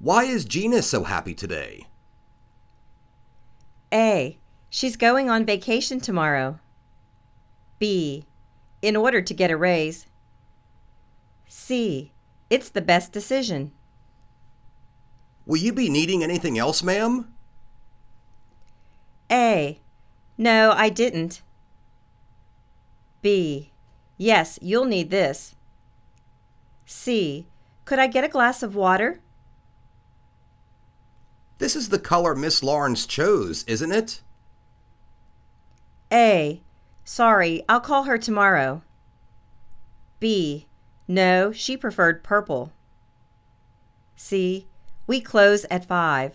Why is Gina so happy today? A. She's going on vacation tomorrow. B. In order to get a raise. C. It's the best decision. Will you be needing anything else, ma'am? A. No, I didn't. B. Yes, you'll need this. C. Could I get a glass of water? This is the color Miss Lawrence chose, isn't it? A. Sorry, I'll call her tomorrow. B. No, she preferred purple. C. We close at 5.